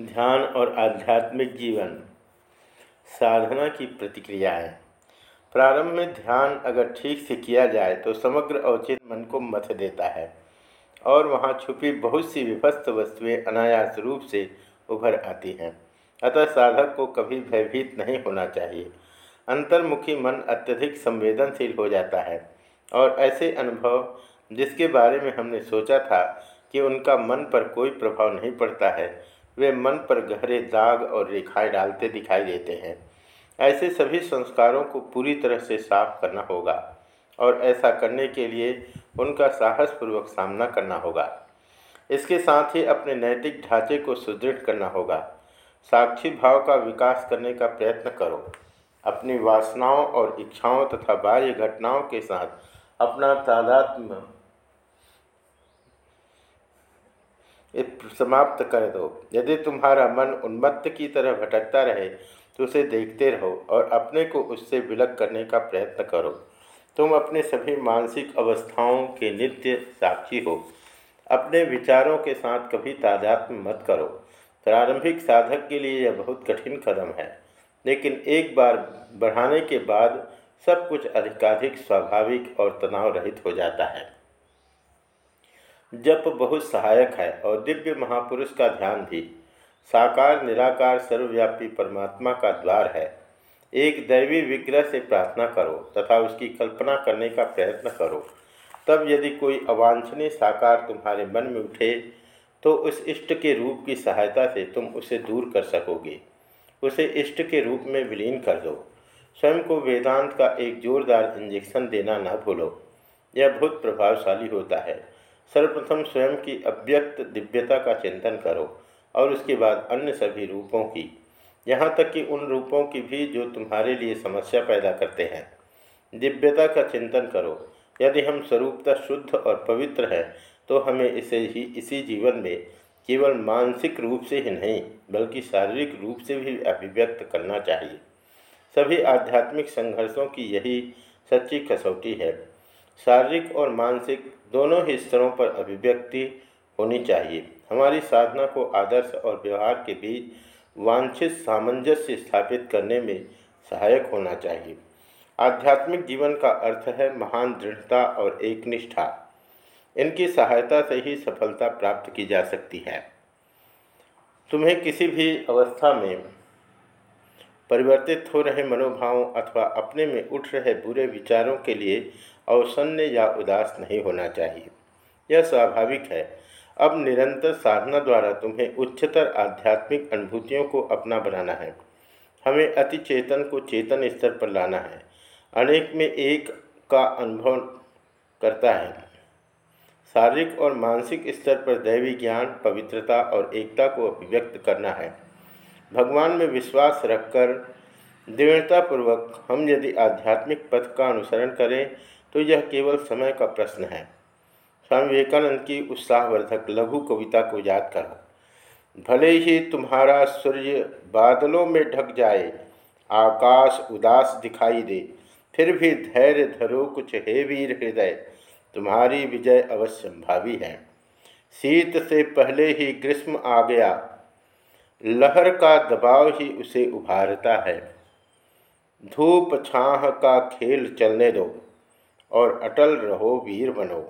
ध्यान और आध्यात्मिक जीवन साधना की प्रतिक्रियाएँ प्रारंभ में ध्यान अगर ठीक से किया जाए तो समग्र अवचित मन को मथ देता है और वहाँ छुपी बहुत सी विभस्त वस्तुएँ अनायास रूप से उभर आती हैं। अतः साधक को कभी भयभीत नहीं होना चाहिए। अंतर्मुखी मन अत्यधिक संवेदनशील हो जाता है और ऐसे अनुभव जिसके बारे में हमने सोचा था कि उनका मन पर कोई प्रभाव नहीं पड़ता है वे मन पर गहरे दाग और रेखाएँ डालते दिखाई देते हैं। ऐसे सभी संस्कारों को पूरी तरह से साफ़ करना होगा और ऐसा करने के लिए उनका साहसपूर्वक सामना करना होगा। इसके साथ ही अपने नैतिक ढांचे को सुदृढ़ करना होगा। साक्षी भाव का विकास करने का प्रयत्न करो। अपनी वासनाओं और इच्छाओं तथा बाह्य घटनाओं के साथ अपना तादात्म्य समाप्त कर दो। यदि तुम्हारा मन उन्मत्त की तरह भटकता रहे तो उसे देखते रहो और अपने को उससे विलग करने का प्रयत्न करो। तुम अपने सभी मानसिक अवस्थाओं के नित्य साक्षी हो। अपने विचारों के साथ कभी तादात्म्य मत करो। प्रारंभिक साधक के लिए यह बहुत कठिन कदम है। लेकिन एक बार बढ़ाने के बाद सब कुछ अधिकाधिक स्वाभाविक और तनाव रहित हो जाता है। जप बहुत सहायक है और दिव्य महापुरुष का ध्यान भी। साकार, निराकार, सर्वव्यापी परमात्मा का द्वार है। एक दैवी विग्रह से प्रार्थना करो तथा उसकी कल्पना करने का प्रयत्न करो। तब यदि कोई अवांछनीय साकार तुम्हारे मन में उठे तो उस इष्ट के रूप की सहायता से तुम उसे दूर कर सकोगे। उसे इष्ट के रूप में विलीन कर दो। स्वयं को वेदांत का एक जोरदार इंजेक्शन देना न भूलो। यह बहुत प्रभावशाली होता है। सर्वप्रथम स्वयं की अव्यक्त दिव्यता का चिंतन करो और उसके बाद अन्य सभी रूपों की। यहाँ तक कि उन रूपों की भी जो तुम्हारे लिए समस्या पैदा करते हैं। दिव्यता का चिंतन करो। यदि हम स्वरूपता शुद्ध और पवित्र हैं तो हमें इसे ही इसी जीवन में केवल मानसिक रूप से ही नहीं, बल्कि शारीरिक रूप से भी अभिव्यक्त करना चाहिए। सभी आध्यात्मिक संघर्षों की यही सच्ची कसौटी है। शारीरिक और मानसिक दोनों ही स्तरों पर अभिव्यक्ति होनी चाहिए। हमारी साधना को आदर्श और व्यवहार के बीच वांछित सामंजस्य स्थापित करने में सहायक होना चाहिए। आध्यात्मिक जीवन का अर्थ है महान दृढ़ता और एकनिष्ठा। इनकी सहायता से ही सफलता प्राप्त की जा सकती है। तुम्हें किसी भी अवस्था में परिवर्तित हो रहे मनोभावों अथवा अपने में उठ रहे बुरे विचारों के लिए अवसन्य या उदास नहीं होना चाहिए। यह स्वाभाविक है। अब निरंतर साधना द्वारा तुम्हें उच्चतर आध्यात्मिक अनुभूतियों को अपना बनाना है। हमें अति चेतन को चेतन स्तर पर लाना है। अनेक में एक का अनुभव करता है। शारीरिक और मानसिक स्तर पर दैवी ज्ञान, पवित्रता और एकता को अभिव्यक्त करना है। भगवान में विश्वास रखकर दृढ़तापूर्वक हम यदि आध्यात्मिक पथ का अनुसरण करें तो यह केवल समय का प्रश्न है। स्वामी विवेकानंद की उत्साहवर्धक लघु कविता को याद करो। भले ही तुम्हारा सूर्य बादलों में ढक जाए, आकाश उदास दिखाई दे, फिर भी धैर्य धरो कुछ हे वीर हृदय, तुम्हारी विजय अवश्य भावी है। शीत से पहले ही ग्रीष्म आ गया लहर का दबाव ही उसे उभारता है। धूप छाह का खेल चलने दो और अटल रहो वीर बनो।